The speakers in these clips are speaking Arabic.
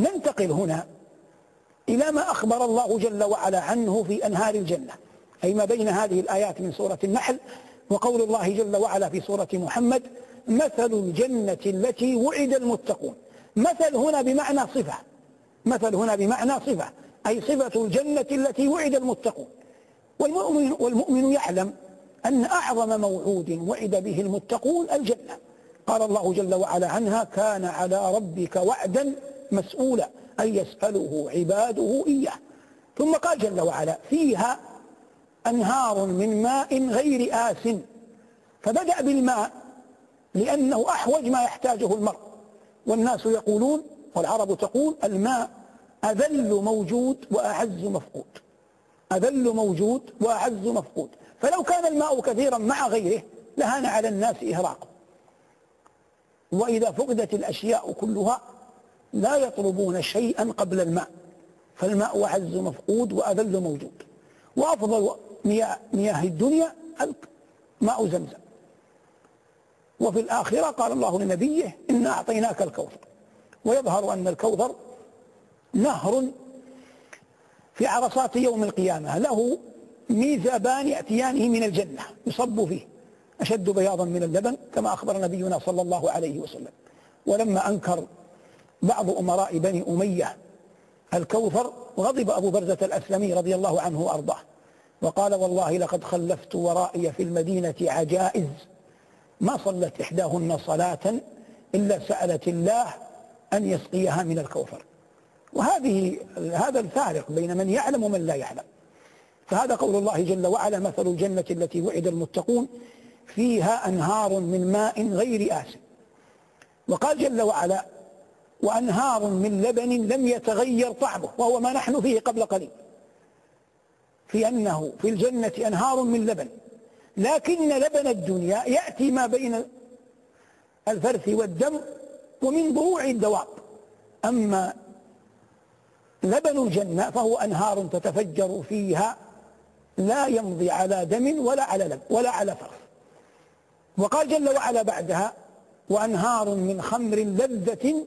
ننتقل هنا إلى ما أخبر الله جل وعلا عنه في أنهار الجنة أي ما بين هذه الآيات من سورة النحل وقول الله جل وعلا في سورة محمد مثل الجنة التي وعد المتقون مثل هنا بمعنى صفة مثل هنا بمعنى صفة أي صفة الجنة التي وعد المتقون. والمؤمن, والمؤمن يعلم أن أعظم موعود وعد به المتقون الجنة. قال الله جل وعلا عنها كان على ربك وعدا مسؤولا أن يسأله عباده إياه. ثم قال جل وعلا فيها أنهار من ماء غير آس. فبدأ بالماء لأنه أحوج ما يحتاجه المرء. والناس يقولون والعرب تقول الماء أذل موجود وأعز مفقود. أذل موجود وأعز مفقود. فلو كان الماء كثيرا مع غيره لهان على الناس إهراقه. وإذا فقدت الأشياء كلها لا يطلبون شيئا قبل الماء فالماء أعز مفقود وأذل موجود. وأفضل مياه, مياه الدنيا ماء زمزم. وفي الآخرة قال الله لنبيه إنا أعطيناك الكوثر. ويظهر أن الكوثر نهر في عرصات يوم القيامة. له ميزابان يأتيانه من الجنة يصب فيه أشد بياضا من اللبن كما أخبر نبينا صلى الله عليه وسلم. ولما أنكر بعض أمراء بني أمية الكوثر غضب أبو برزة الأسلمي رضي الله عنه وأرضاه وقال والله لقد خلفت ورائي في المدينة عجائز ما صلت إحداهن صلاة إلا سألت الله أن يسقيها من الكوثر. وهذه هذا الفارق بين من يعلم ومن لا يعلم. فهذا قول الله جل وعلا مثل الجنة التي وعد المتقون فيها أنهار من ماء غير آسن. وقال جل وعلا وأنهار من لبن لم يتغير طعمه وهو ما نحن فيه قبل قليل. في أنه في الجنة أنهار من لبن لكن لبن الدنيا يأتي ما بين الفرث والدم ومن ضروع الدواب. أما لبن الجنة فهو أنهار تتفجر فيها لا يمضي على دم ولا على لب ولا على فرث. وقال جل وعلا بعدها وأنهار من خمر لذة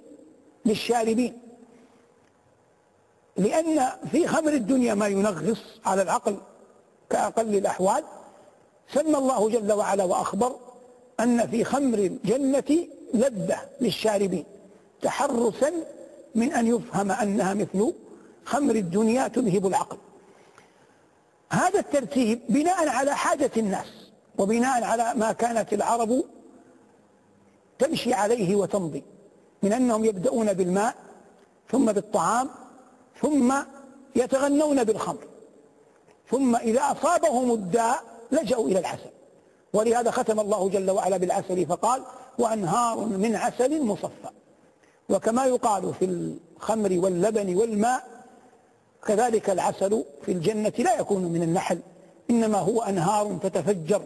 للشاربين. لأن في خمر الدنيا ما ينغص على العقل كأقل الأحوال. سمى الله جل وعلا وأخبر أن في خمر الجنة لذة للشاربين. تحرسا من أن يفهم أنها مثل خمر الدنيا تذهب العقل. هذا الترتيب بناء على حاجة الناس وبناء على ما كانت العرب تمشي عليه وتمضي. من أنهم يبدأون بالماء ثم بالطعام ثم يتغنون بالخمر ثم إذا أصابهم الداء لجأوا إلى العسل ولهذا ختم الله جل وعلا بالعسل فقال وأنهار من عسل مصفى وكما يقال في الخمر واللبن والماء كذلك العسل في الجنة لا يكون من النحل إنما هو أنهار تتفجر